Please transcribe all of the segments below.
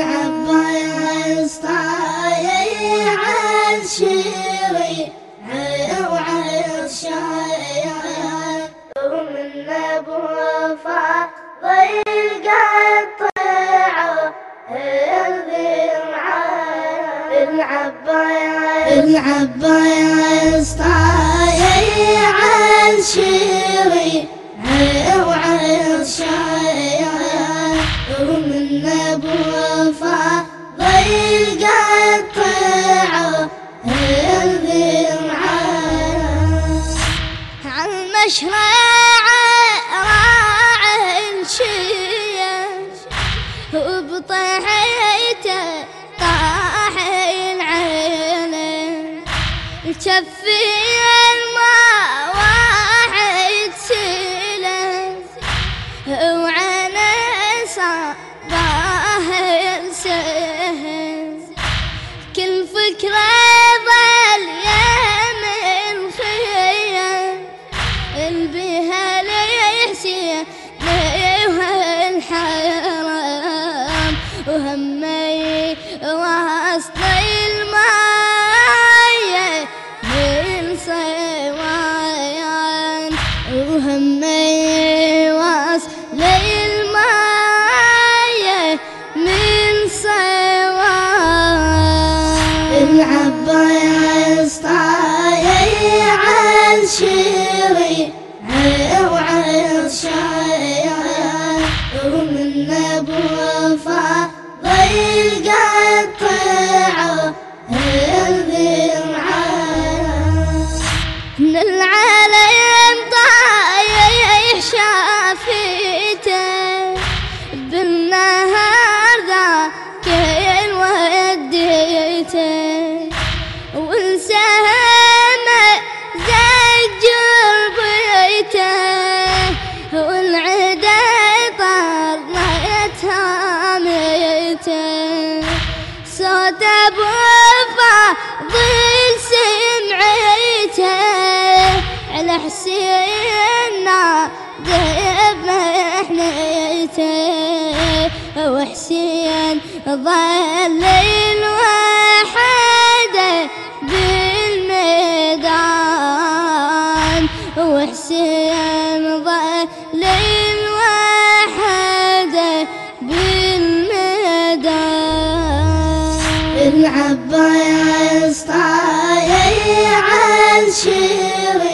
العباس طايع الشيري وعشايا ومن ابو فاضل قطعه العباس طايع الشيري وعشايا المشرع راعي الشيا وبطحيته طاح العين الكفي وهمي وسط المايه من صوان وهمي وسط المايه من صوان العباس طايع الشيري وعشايا ومن ابو ابو فاضل سمعته على حسين نادب محنيته وحسين ظل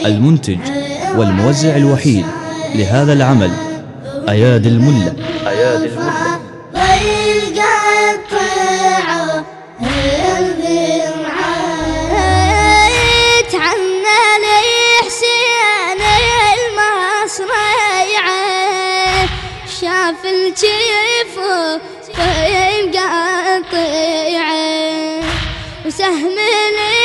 المنتج والموزع الوحيد لهذا العمل أياد الملة. أياد الملة. شاف الجيف فين قطيعة وسهم العيون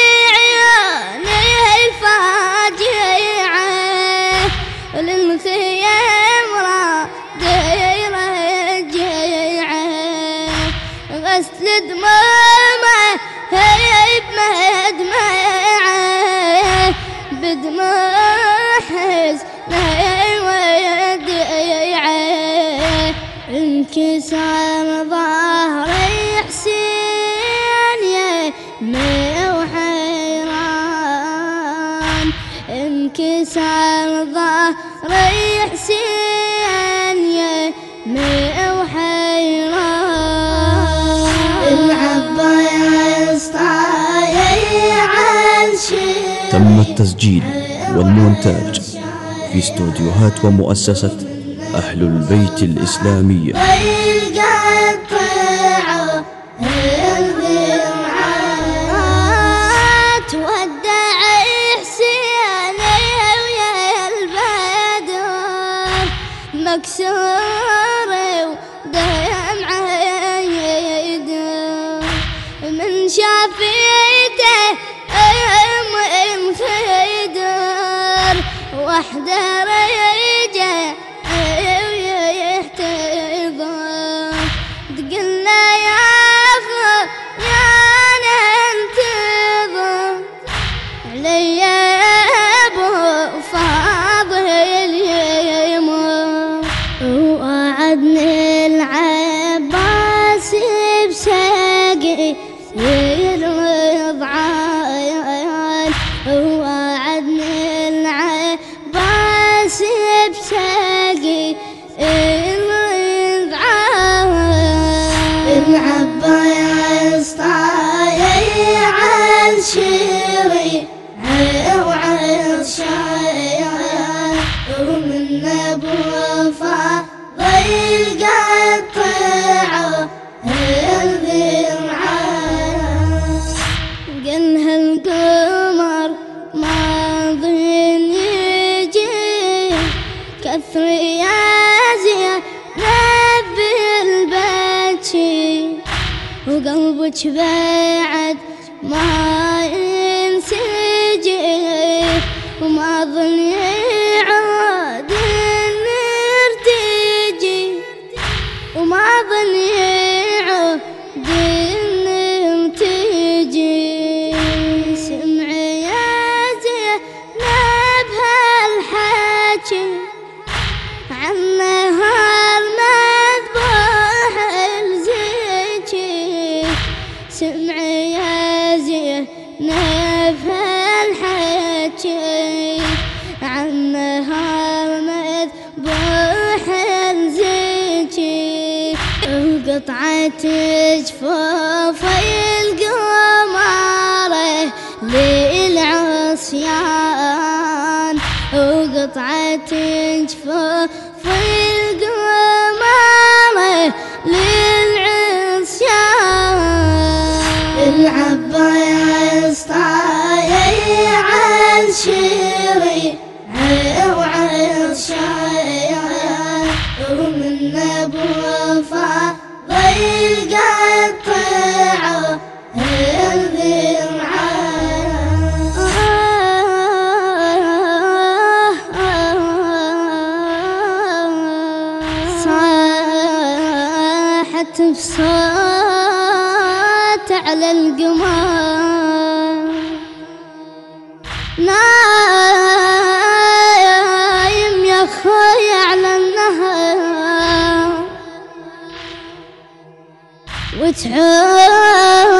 غسل دمومه هي بمدمعه بدموع حزنه وديعه انكسر ظهري حسين يا وحيران انكسر ظهري حسين يا التسجيل والمونتاج في استوديوهات ومؤسسة أهل البيت الإسلامية. مكسور من شافيته وحده عباس بعد ما انسجف وما قطعة جفاف القمر للعصيان وقطعة جفاف القمر للعصيان العباس طايع عن شيء. صوت على القمر. نايم يا خوي على النهر. وتعود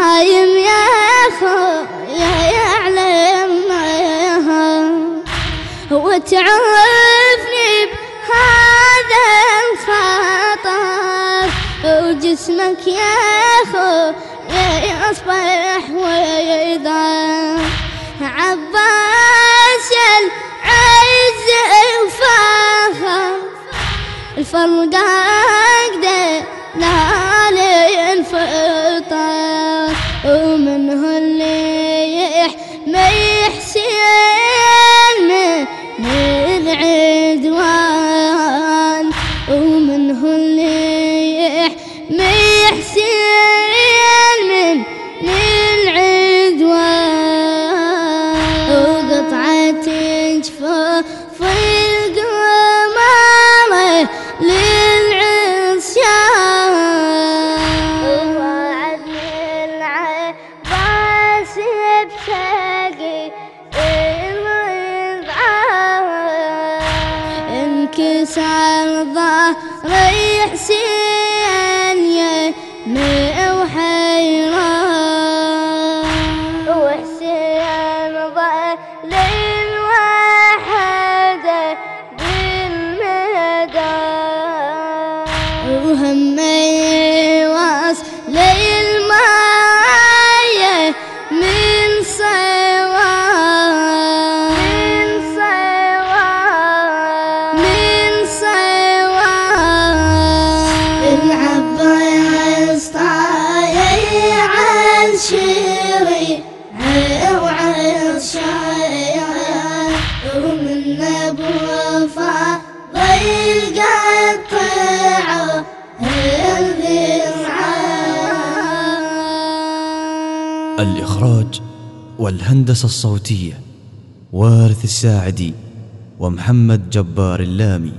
نايم يا خويا يا علم وتعرفني بهذا الخطر وجسمك يا خويا يصبح ويذا عب see الإخراج والهندسة الصوتية وارث الساعدي ومحمد جبار اللامي.